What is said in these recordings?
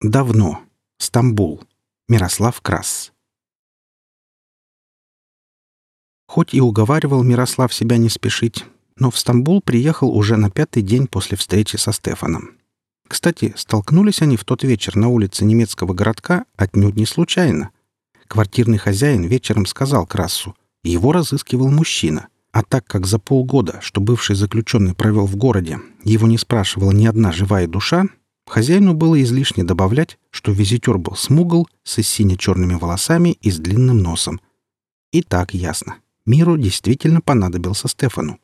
Давно. Стамбул. Мирослав Крас. Хоть и уговаривал Мирослав себя не спешить, но в Стамбул приехал уже на пятый день после встречи со Стефаном. Кстати, столкнулись они в тот вечер на улице немецкого городка отнюдь не случайно. Квартирный хозяин вечером сказал Красу, его разыскивал мужчина. А так как за полгода, что бывший заключенный провел в городе, его не спрашивала ни одна живая душа, хозяину было излишне добавлять, что визитер был смугл, с сине-черными волосами и с длинным носом. И так ясно. Миру действительно понадобился Стефану.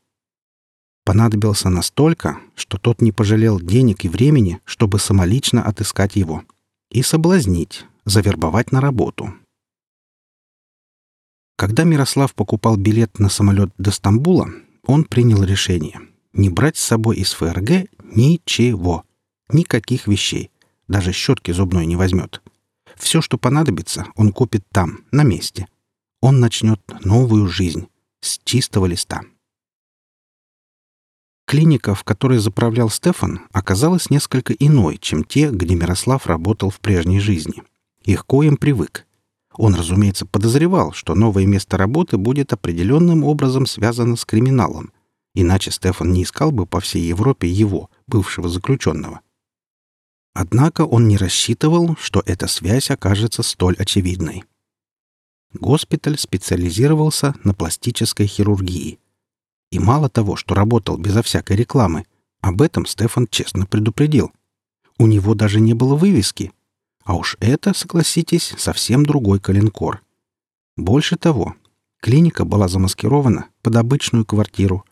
Понадобился настолько, что тот не пожалел денег и времени, чтобы самолично отыскать его. И соблазнить, завербовать на работу. Когда Мирослав покупал билет на самолет до Стамбула, он принял решение не брать с собой из ФРГ ничего, никаких вещей, даже щетки зубной не возьмет. Все, что понадобится, он купит там, на месте. Он начнет новую жизнь с чистого листа. Клиника, в которой заправлял Стефан, оказалась несколько иной, чем те, где Мирослав работал в прежней жизни. Их коем привык. Он, разумеется, подозревал, что новое место работы будет определенным образом связано с криминалом. Иначе Стефан не искал бы по всей Европе его, бывшего заключенного. Однако он не рассчитывал, что эта связь окажется столь очевидной. Госпиталь специализировался на пластической хирургии. И мало того, что работал безо всякой рекламы, об этом Стефан честно предупредил. У него даже не было вывески — а уж это, согласитесь, совсем другой коленкор. Больше того, клиника была замаскирована под обычную квартиру.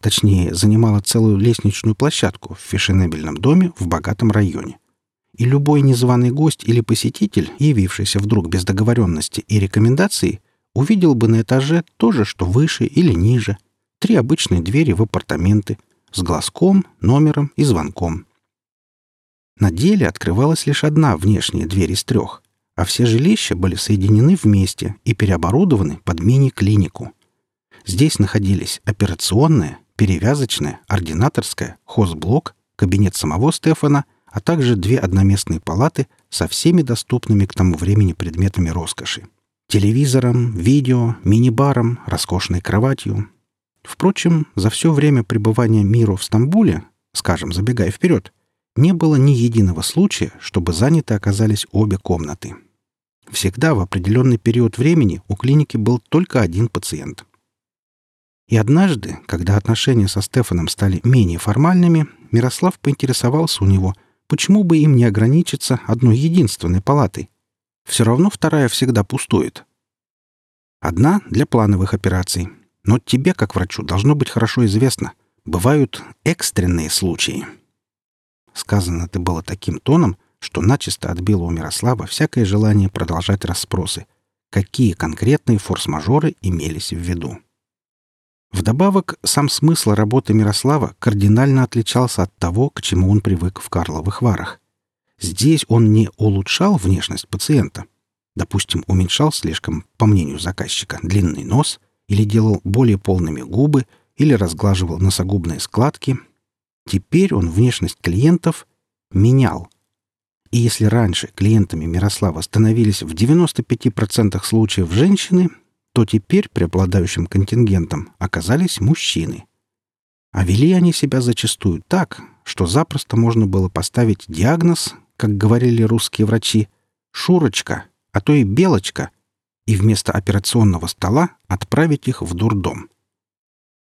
Точнее, занимала целую лестничную площадку в фешенебельном доме в богатом районе. И любой незваный гость или посетитель, явившийся вдруг без договоренности и рекомендации, увидел бы на этаже то же, что выше или ниже. Три обычные двери в апартаменты с глазком, номером и звонком. На деле открывалась лишь одна внешняя дверь из трех, а все жилища были соединены вместе и переоборудованы под мини-клинику. Здесь находились операционная, перевязочная, ординаторская, хозблок, кабинет самого Стефана, а также две одноместные палаты со всеми доступными к тому времени предметами роскоши. Телевизором, видео, мини-баром, роскошной кроватью. Впрочем, за все время пребывания миру в Стамбуле, скажем, забегая вперед, не было ни единого случая, чтобы заняты оказались обе комнаты. Всегда в определенный период времени у клиники был только один пациент. И однажды, когда отношения со Стефаном стали менее формальными, Мирослав поинтересовался у него, почему бы им не ограничиться одной единственной палатой. Все равно вторая всегда пустует. Одна для плановых операций. Но тебе, как врачу, должно быть хорошо известно. Бывают экстренные случаи. Сказано это было таким тоном, что начисто отбило у Мирослава всякое желание продолжать расспросы, какие конкретные форс-мажоры имелись в виду. Вдобавок, сам смысл работы Мирослава кардинально отличался от того, к чему он привык в Карловых Варах. Здесь он не улучшал внешность пациента, допустим, уменьшал слишком, по мнению заказчика, длинный нос или делал более полными губы или разглаживал носогубные складки, Теперь он внешность клиентов менял. И если раньше клиентами Мирослава становились в 95% случаев женщины, то теперь преобладающим контингентом оказались мужчины. А вели они себя зачастую так, что запросто можно было поставить диагноз, как говорили русские врачи, «Шурочка», а то и «Белочка», и вместо операционного стола отправить их в дурдом.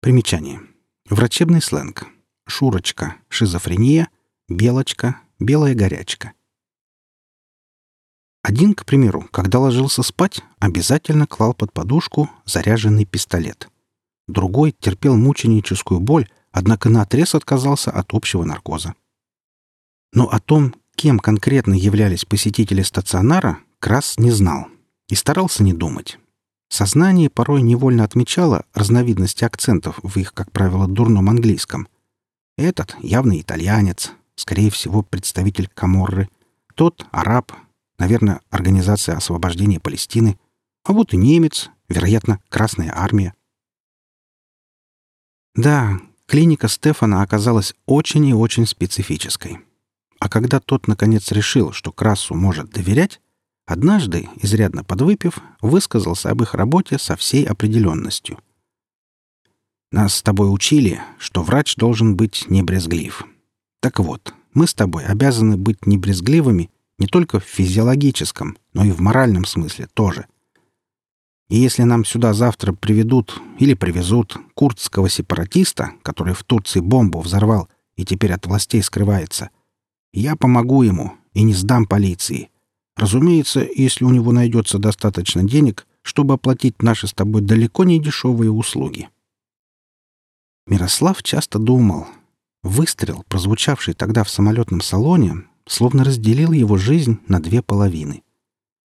Примечание. Врачебный сленг. Шурочка, шизофрения, Белочка, белая горячка. Один, к примеру, когда ложился спать, обязательно клал под подушку заряженный пистолет. Другой терпел мученическую боль, однако наотрез отказался от общего наркоза. Но о том, кем конкретно являлись посетители стационара, Крас не знал и старался не думать. Сознание порой невольно отмечало разновидности акцентов в их, как правило, дурном английском. Этот явно итальянец, скорее всего, представитель Каморры. Тот — араб, наверное, Организация освобождения Палестины. А вот и немец, вероятно, Красная армия. Да, клиника Стефана оказалась очень и очень специфической. А когда тот, наконец, решил, что Красу может доверять, однажды, изрядно подвыпив, высказался об их работе со всей определенностью. «Нас с тобой учили, что врач должен быть небрезглив. Так вот, мы с тобой обязаны быть небрезгливыми не только в физиологическом, но и в моральном смысле тоже. И если нам сюда завтра приведут или привезут курдского сепаратиста, который в Турции бомбу взорвал и теперь от властей скрывается, я помогу ему и не сдам полиции. Разумеется, если у него найдется достаточно денег, чтобы оплатить наши с тобой далеко не дешевые услуги. Мирослав часто думал. Выстрел, прозвучавший тогда в самолетном салоне, словно разделил его жизнь на две половины.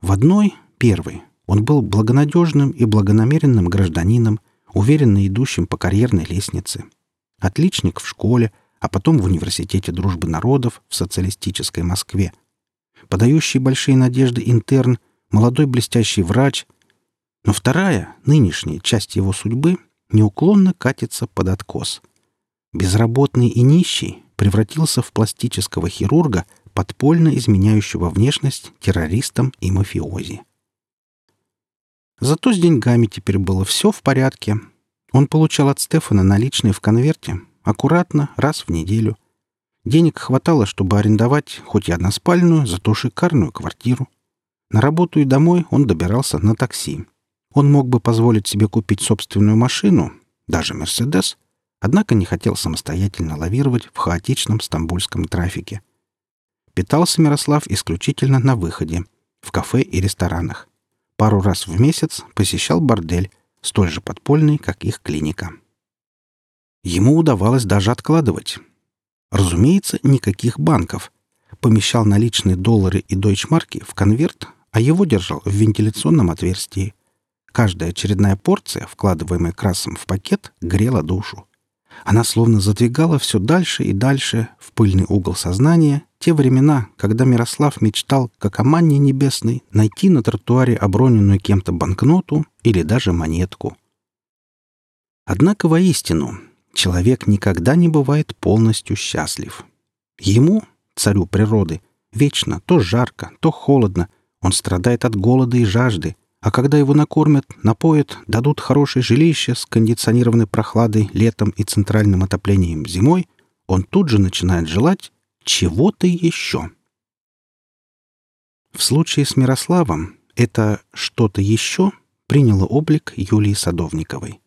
В одной, первой, он был благонадежным и благонамеренным гражданином, уверенно идущим по карьерной лестнице. Отличник в школе, а потом в Университете дружбы народов в социалистической Москве. Подающий большие надежды интерн, молодой блестящий врач. Но вторая, нынешняя часть его судьбы неуклонно катится под откос. Безработный и нищий превратился в пластического хирурга, подпольно изменяющего внешность террористам и мафиози. Зато с деньгами теперь было все в порядке. Он получал от Стефана наличные в конверте, аккуратно, раз в неделю. Денег хватало, чтобы арендовать хоть и односпальную, зато шикарную квартиру. На работу и домой он добирался на такси. Он мог бы позволить себе купить собственную машину, даже «Мерседес», однако не хотел самостоятельно лавировать в хаотичном стамбульском трафике. Питался Мирослав исключительно на выходе, в кафе и ресторанах пару раз в месяц посещал бордель, столь же подпольный, как их клиника. Ему удавалось даже откладывать. Разумеется, никаких банков. Помещал наличные доллары и дойчмарки в конверт, а его держал в вентиляционном отверстии. Каждая очередная порция, вкладываемая красом в пакет, грела душу. Она словно задвигала все дальше и дальше в пыльный угол сознания те времена, когда Мирослав мечтал, как о манне небесной, найти на тротуаре оброненную кем-то банкноту или даже монетку. Однако воистину, человек никогда не бывает полностью счастлив. Ему, царю природы, вечно то жарко, то холодно, он страдает от голода и жажды, а когда его накормят, напоят, дадут хорошее жилище с кондиционированной прохладой летом и центральным отоплением зимой, он тут же начинает желать чего-то еще. В случае с Мирославом это «что-то еще» приняло облик Юлии Садовниковой.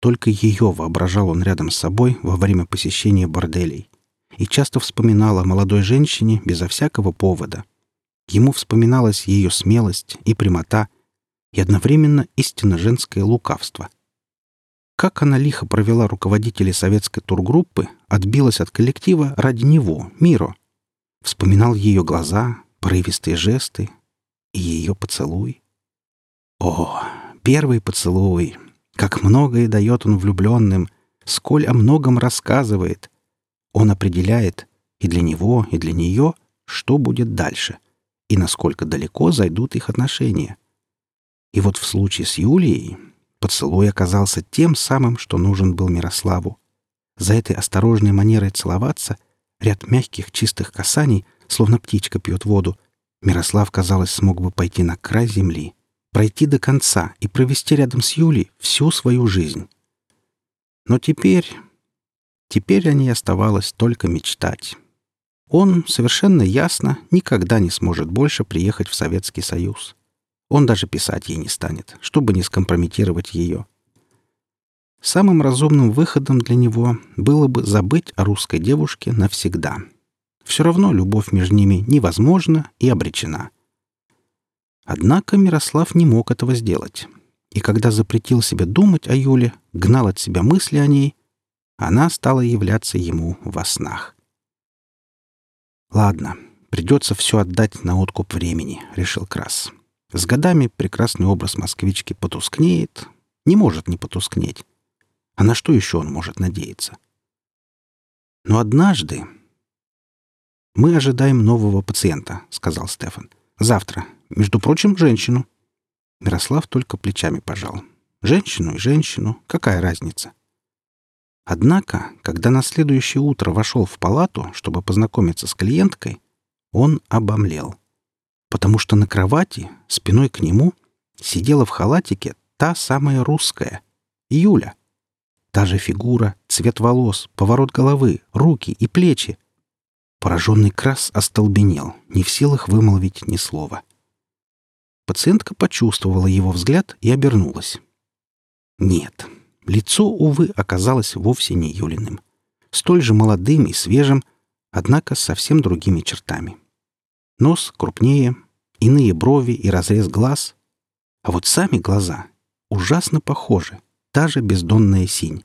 Только ее воображал он рядом с собой во время посещения борделей и часто вспоминал о молодой женщине безо всякого повода. Ему вспоминалась ее смелость и прямота, и одновременно истинно женское лукавство — как она лихо провела руководителей советской тургруппы, отбилась от коллектива ради него, Миро. Вспоминал ее глаза, порывистые жесты и ее поцелуй. О, первый поцелуй! Как многое дает он влюбленным, сколь о многом рассказывает. Он определяет и для него, и для нее, что будет дальше, и насколько далеко зайдут их отношения. И вот в случае с Юлией Поцелуй оказался тем самым, что нужен был Мирославу. За этой осторожной манерой целоваться, ряд мягких чистых касаний, словно птичка пьет воду, Мирослав, казалось, смог бы пойти на край земли, пройти до конца и провести рядом с Юлей всю свою жизнь. Но теперь... Теперь о ней оставалось только мечтать. Он, совершенно ясно, никогда не сможет больше приехать в Советский Союз. Он даже писать ей не станет, чтобы не скомпрометировать ее. Самым разумным выходом для него было бы забыть о русской девушке навсегда. Все равно любовь между ними невозможна и обречена. Однако Мирослав не мог этого сделать. И когда запретил себе думать о Юле, гнал от себя мысли о ней, она стала являться ему во снах. «Ладно, придется все отдать на откуп времени», — решил Крас. С годами прекрасный образ москвички потускнеет, не может не потускнеть. А на что еще он может надеяться? Но однажды... «Мы ожидаем нового пациента», — сказал Стефан. «Завтра. Между прочим, женщину». Мирослав только плечами пожал. «Женщину и женщину. Какая разница?» Однако, когда на следующее утро вошел в палату, чтобы познакомиться с клиенткой, он обомлел. Потому что на кровати, спиной к нему, сидела в халатике та самая русская, Юля. Та же фигура, цвет волос, поворот головы, руки и плечи. Пораженный Крас остолбенел, не в силах вымолвить ни слова. Пациентка почувствовала его взгляд и обернулась. Нет, лицо, увы, оказалось вовсе не Юлиным. Столь же молодым и свежим, однако совсем другими чертами. Нос крупнее, иные брови и разрез глаз. А вот сами глаза ужасно похожи, та же бездонная синь.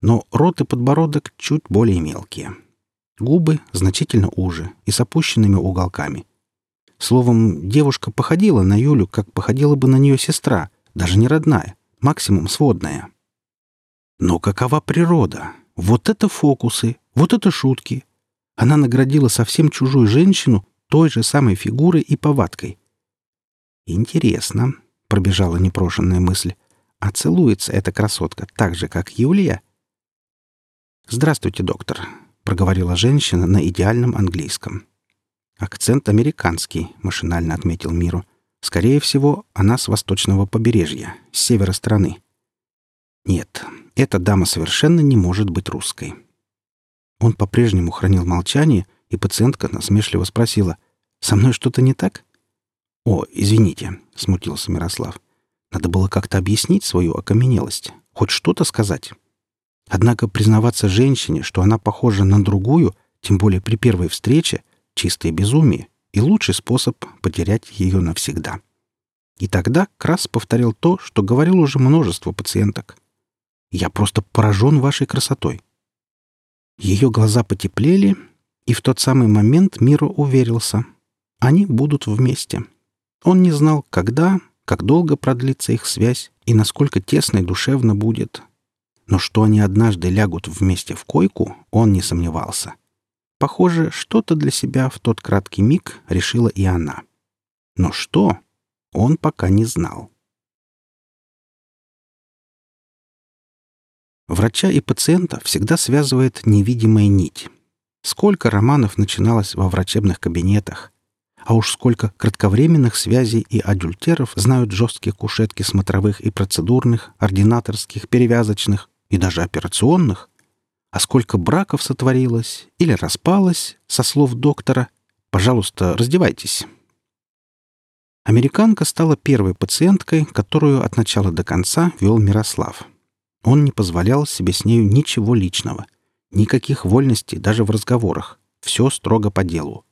Но рот и подбородок чуть более мелкие. Губы значительно уже и с опущенными уголками. Словом, девушка походила на Юлю, как походила бы на нее сестра, даже не родная, максимум сводная. Но какова природа? Вот это фокусы, вот это шутки. Она наградила совсем чужую женщину той же самой фигурой и повадкой. «Интересно», — пробежала непрошенная мысль, «а целуется эта красотка так же, как Юлия?» «Здравствуйте, доктор», — проговорила женщина на идеальном английском. Акцент американский, машинально отметил Миру. Скорее всего, она с восточного побережья, с севера страны. Нет, эта дама совершенно не может быть русской. Он по-прежнему хранил молчание, и пациентка насмешливо спросила, «Со мной что-то не так?» «О, извините», — смутился Мирослав. «Надо было как-то объяснить свою окаменелость, хоть что-то сказать». Однако признаваться женщине, что она похожа на другую, тем более при первой встрече, чистое безумие и лучший способ потерять ее навсегда. И тогда Крас повторил то, что говорил уже множество пациенток. «Я просто поражен вашей красотой». Ее глаза потеплели, и в тот самый момент Миро уверился. Они будут вместе. Он не знал, когда, как долго продлится их связь и насколько тесной душевно будет. Но что они однажды лягут вместе в койку, он не сомневался. Похоже, что-то для себя в тот краткий миг решила и она. Но что, он пока не знал. Врача и пациента всегда связывает невидимая нить. Сколько романов начиналось во врачебных кабинетах, а уж сколько кратковременных связей и адюльтеров знают жесткие кушетки смотровых и процедурных, ординаторских, перевязочных и даже операционных а сколько браков сотворилось или распалось, со слов доктора, пожалуйста, раздевайтесь. Американка стала первой пациенткой, которую от начала до конца вел Мирослав. Он не позволял себе с нею ничего личного, никаких вольностей даже в разговорах, все строго по делу.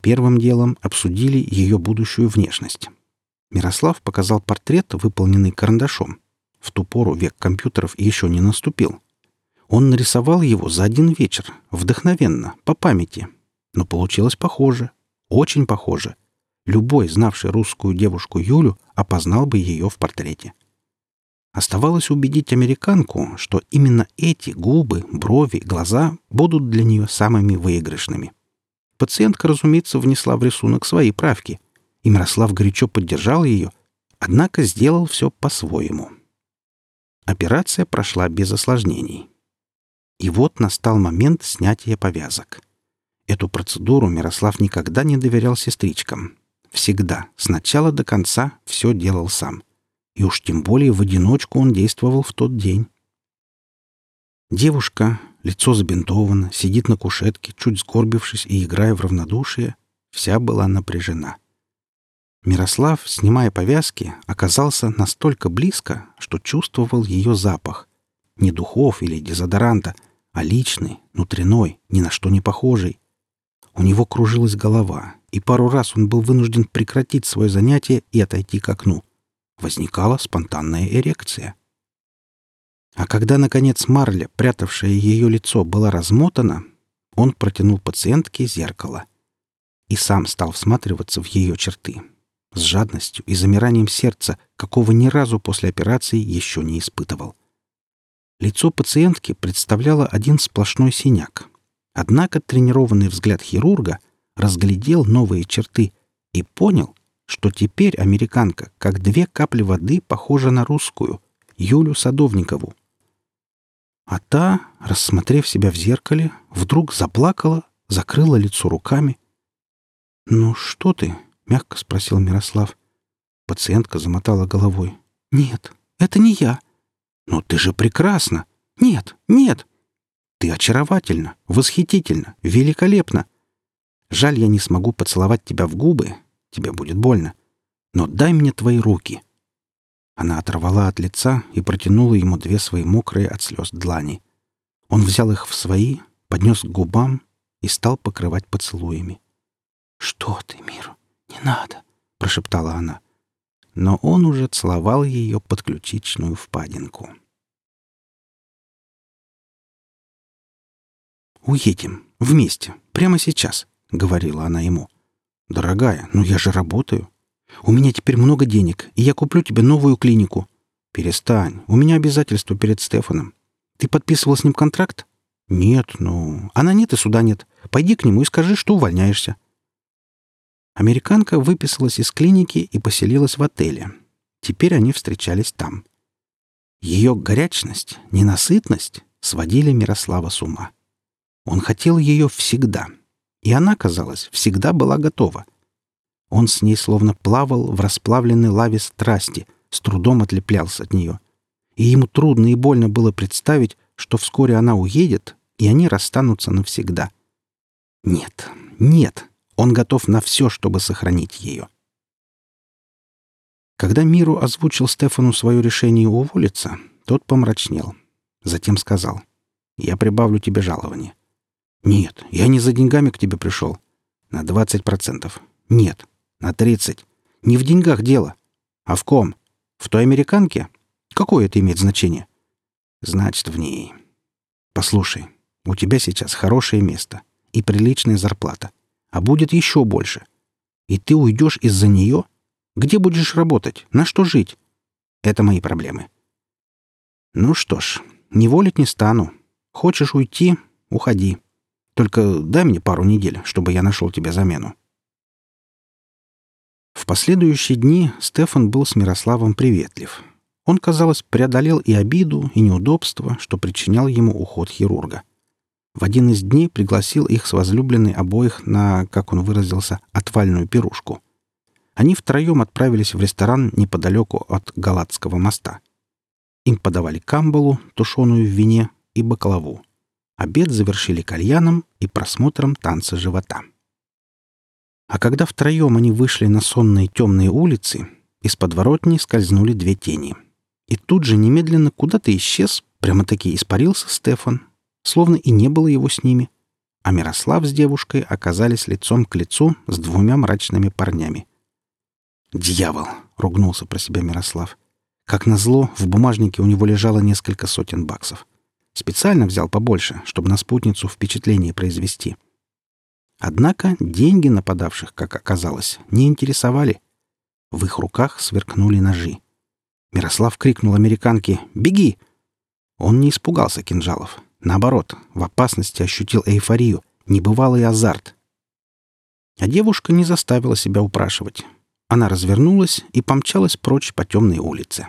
Первым делом обсудили ее будущую внешность. Мирослав показал портрет, выполненный карандашом. В ту пору век компьютеров еще не наступил — он нарисовал его за один вечер, вдохновенно, по памяти. Но получилось похоже, очень похоже. Любой, знавший русскую девушку Юлю, опознал бы ее в портрете. Оставалось убедить американку, что именно эти губы, брови, глаза будут для нее самыми выигрышными. Пациентка, разумеется, внесла в рисунок свои правки, и Мирослав горячо поддержал ее, однако сделал все по-своему. Операция прошла без осложнений. И вот настал момент снятия повязок. Эту процедуру Мирослав никогда не доверял сестричкам. Всегда, с начала до конца, все делал сам. И уж тем более в одиночку он действовал в тот день. Девушка, лицо забинтовано, сидит на кушетке, чуть сгорбившись и играя в равнодушие, вся была напряжена. Мирослав, снимая повязки, оказался настолько близко, что чувствовал ее запах. Не духов или дезодоранта — а личный, внутренной, ни на что не похожий. У него кружилась голова, и пару раз он был вынужден прекратить свое занятие и отойти к окну. Возникала спонтанная эрекция. А когда, наконец, марля, прятавшая ее лицо, была размотана, он протянул пациентке зеркало и сам стал всматриваться в ее черты с жадностью и замиранием сердца, какого ни разу после операции еще не испытывал. Лицо пациентки представляло один сплошной синяк. Однако тренированный взгляд хирурга разглядел новые черты и понял, что теперь американка, как две капли воды, похожа на русскую, Юлю Садовникову. А та, рассмотрев себя в зеркале, вдруг заплакала, закрыла лицо руками. «Ну что ты?» — мягко спросил Мирослав. Пациентка замотала головой. «Нет, это не я». «Но ты же прекрасна!» «Нет, нет!» «Ты очаровательна, восхитительна, великолепна!» «Жаль, я не смогу поцеловать тебя в губы, тебе будет больно. Но дай мне твои руки!» Она оторвала от лица и протянула ему две свои мокрые от слез длани. Он взял их в свои, поднес к губам и стал покрывать поцелуями. «Что ты, Миру? Не надо!» — прошептала она. Но он уже целовал ее под ключичную впадинку. «Уедем. Вместе. Прямо сейчас», — говорила она ему. «Дорогая, ну я же работаю. У меня теперь много денег, и я куплю тебе новую клинику. Перестань. У меня обязательства перед Стефаном. Ты подписывал с ним контракт? Нет, ну... Она нет и суда нет. Пойди к нему и скажи, что увольняешься. Американка выписалась из клиники и поселилась в отеле. Теперь они встречались там. Ее горячность, ненасытность сводили Мирослава с ума. Он хотел ее всегда. И она, казалось, всегда была готова — он с ней словно плавал в расплавленной лаве страсти, с трудом отлеплялся от нее. И ему трудно и больно было представить, что вскоре она уедет, и они расстанутся навсегда. Нет, нет, он готов на все, чтобы сохранить ее. Когда Миру озвучил Стефану свое решение уволиться, тот помрачнел. Затем сказал, «Я прибавлю тебе жалование». «Нет, я не за деньгами к тебе пришел. На двадцать процентов. Нет, на тридцать. Не в деньгах дело. А в ком? В той американке? Какое это имеет значение? Значит, в ней. Послушай, у тебя сейчас хорошее место и приличная зарплата. А будет еще больше. И ты уйдешь из-за нее? Где будешь работать? На что жить? Это мои проблемы. Ну что ж, не волить не стану. Хочешь уйти — уходи. Только дай мне пару недель, чтобы я нашел тебе замену. В последующие дни Стефан был с Мирославом приветлив. Он, казалось, преодолел и обиду, и неудобство, что причинял ему уход хирурга. В один из дней пригласил их с возлюбленной обоих на, как он выразился, отвальную пирушку. Они втроем отправились в ресторан неподалеку от Галатского моста. Им подавали камбалу, тушеную в вине, и баклаву. Обед завершили кальяном и просмотром танца живота. А когда втроем они вышли на сонные темные улицы, из подворотни скользнули две тени. И тут же немедленно куда-то исчез, прямо-таки испарился Стефан, словно и не было его с ними. А Мирослав с девушкой оказались лицом к лицу с двумя мрачными парнями. «Дьявол!» — ругнулся про себя Мирослав. Как назло, в бумажнике у него лежало несколько сотен баксов. Специально взял побольше, чтобы на спутницу впечатление произвести — Однако деньги нападавших, как оказалось, не интересовали. В их руках сверкнули ножи. Мирослав крикнул американке «Беги!». Он не испугался кинжалов. Наоборот, в опасности ощутил эйфорию, небывалый азарт. А девушка не заставила себя упрашивать. Она развернулась и помчалась прочь по темной улице.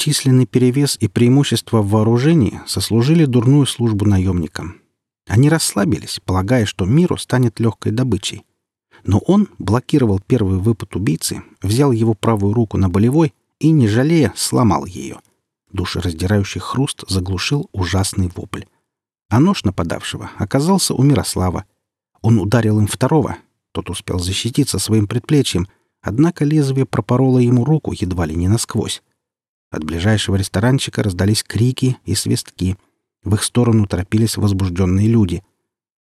Численный перевес и преимущество в вооружении сослужили дурную службу наемникам. Они расслабились, полагая, что миру станет легкой добычей. Но он блокировал первый выпад убийцы, взял его правую руку на болевой и, не жалея, сломал ее. Душераздирающий хруст заглушил ужасный вопль. А нож нападавшего оказался у Мирослава. Он ударил им второго. Тот успел защититься своим предплечьем, однако лезвие пропороло ему руку едва ли не насквозь. От ближайшего ресторанчика раздались крики и свистки — в их сторону торопились возбужденные люди.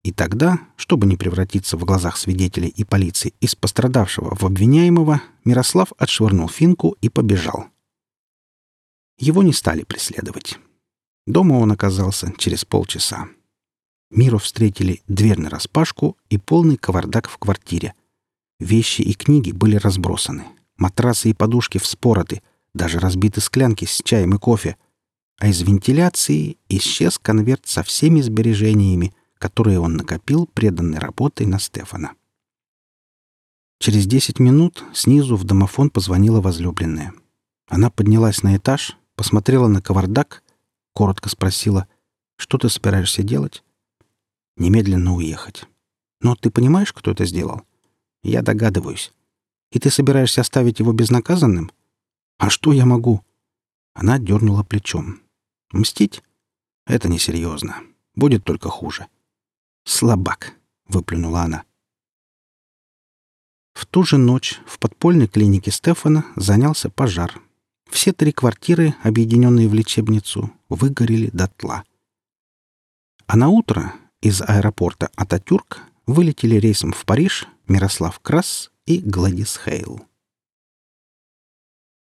И тогда, чтобы не превратиться в глазах свидетелей и полиции из пострадавшего в обвиняемого, Мирослав отшвырнул финку и побежал. Его не стали преследовать. Дома он оказался через полчаса. Миру встретили дверь нараспашку и полный кавардак в квартире. Вещи и книги были разбросаны. Матрасы и подушки вспороты, даже разбиты склянки с чаем и кофе — а из вентиляции исчез конверт со всеми сбережениями, которые он накопил преданной работой на Стефана. Через десять минут снизу в домофон позвонила возлюбленная. Она поднялась на этаж, посмотрела на кавардак Коротко спросила, что ты собираешься делать? Немедленно уехать. Но ты понимаешь, кто это сделал? Я догадываюсь. И ты собираешься оставить его безнаказанным? А что я могу? Она дернула плечом. Мстить? Это несерьезно. Будет только хуже. Слабак, выплюнула она. В ту же ночь в подпольной клинике Стефана занялся пожар. Все три квартиры, объединенные в лечебницу, выгорели дотла. А на утро из аэропорта Ататюрк вылетели рейсом в Париж Мирослав Крас и Гладис Хейл.